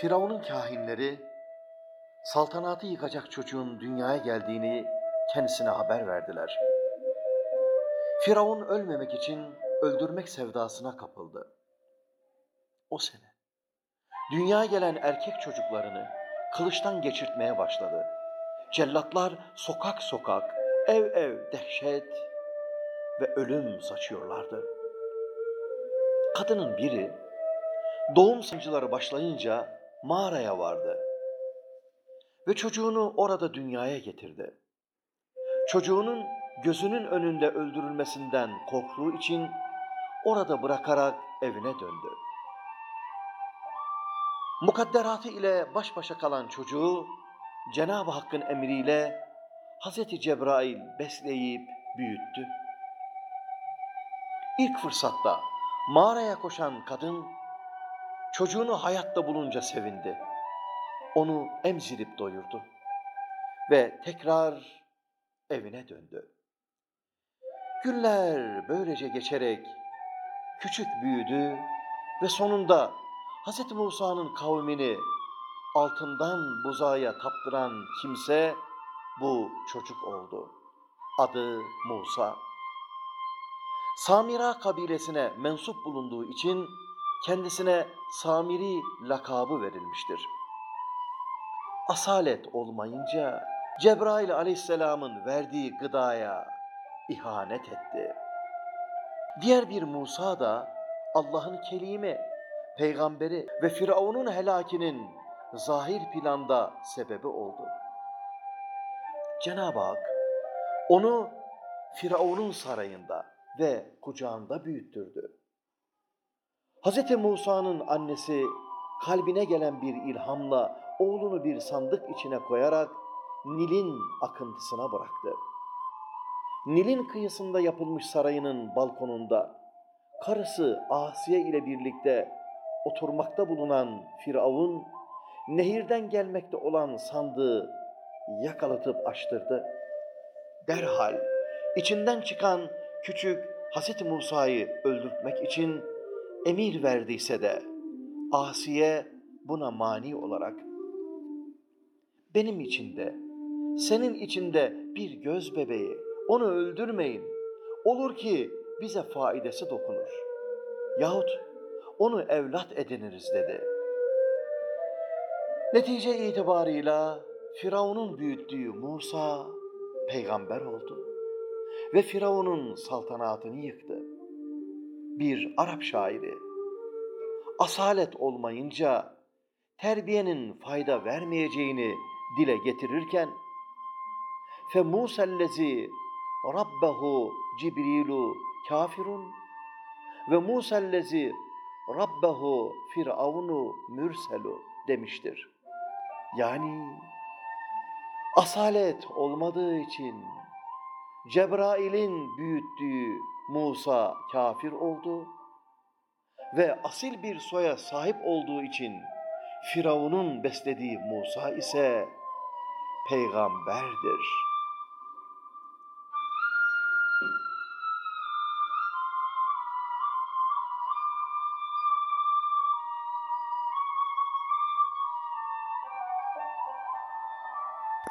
Firavun'un kahinleri saltanatı yıkacak çocuğun dünyaya geldiğini kendisine haber verdiler. Firavun ölmemek için öldürmek sevdasına kapıldı. O sene dünyaya gelen erkek çocuklarını kılıçtan geçirtmeye başladı. Cellatlar sokak sokak, ev ev dehşet ve ölüm saçıyorlardı. Kadının biri doğum sancıları başlayınca mağaraya vardı ve çocuğunu orada dünyaya getirdi. Çocuğunun gözünün önünde öldürülmesinden korktuğu için orada bırakarak evine döndü. Mukadderatı ile baş başa kalan çocuğu Cenab-ı Hakk'ın emriyle Hazreti Cebrail besleyip büyüttü. İlk fırsatta mağaraya koşan kadın çocuğunu hayatta bulunca sevindi. Onu emzirip doyurdu ve tekrar evine döndü. Günler böylece geçerek küçük büyüdü ve sonunda Hz. Musa'nın kavmini altından buzağa taptıran kimse bu çocuk oldu. Adı Musa. Samira kabilesine mensup bulunduğu için kendisine Samiri lakabı verilmiştir. Asalet olmayınca Cebrail aleyhisselamın verdiği gıdaya ihanet etti. Diğer bir Musa da Allah'ın kelimi, peygamberi ve Firavun'un helakinin zahir planda sebebi oldu. Cenab-ı Hak onu Firavun'un sarayında ve kucağında büyüttürdü. Hz. Musa'nın annesi kalbine gelen bir ilhamla oğlunu bir sandık içine koyarak Nil'in akıntısına bıraktı. Nil'in kıyısında yapılmış sarayının balkonunda karısı Asiye ile birlikte oturmakta bulunan Firavun, nehirden gelmekte olan sandığı yakalatıp açtırdı. Derhal içinden çıkan küçük Hazreti Musa'yı öldürtmek için emir verdiyse de Asiye buna mani olarak benim içinde, senin içinde bir göz bebeği, onu öldürmeyin. Olur ki bize faidesi dokunur. Yahut onu evlat ediniriz dedi. Netice itibarıyla Firavun'un büyüttüğü Musa peygamber oldu ve Firavun'un saltanatını yıktı. Bir Arap şairi, asalet olmayınca terbiyenin fayda vermeyeceğini dile getirirken fe Musa'llezi rabbehu Cibrilu kafirun ve Musa'llezi rabbehu Firavunu mürselu demiştir. Yani asalet olmadığı için Cebrail'in büyüttüğü Musa kafir oldu ve asil bir soya sahip olduğu için Firavun'un beslediği Musa ise peygamberdir.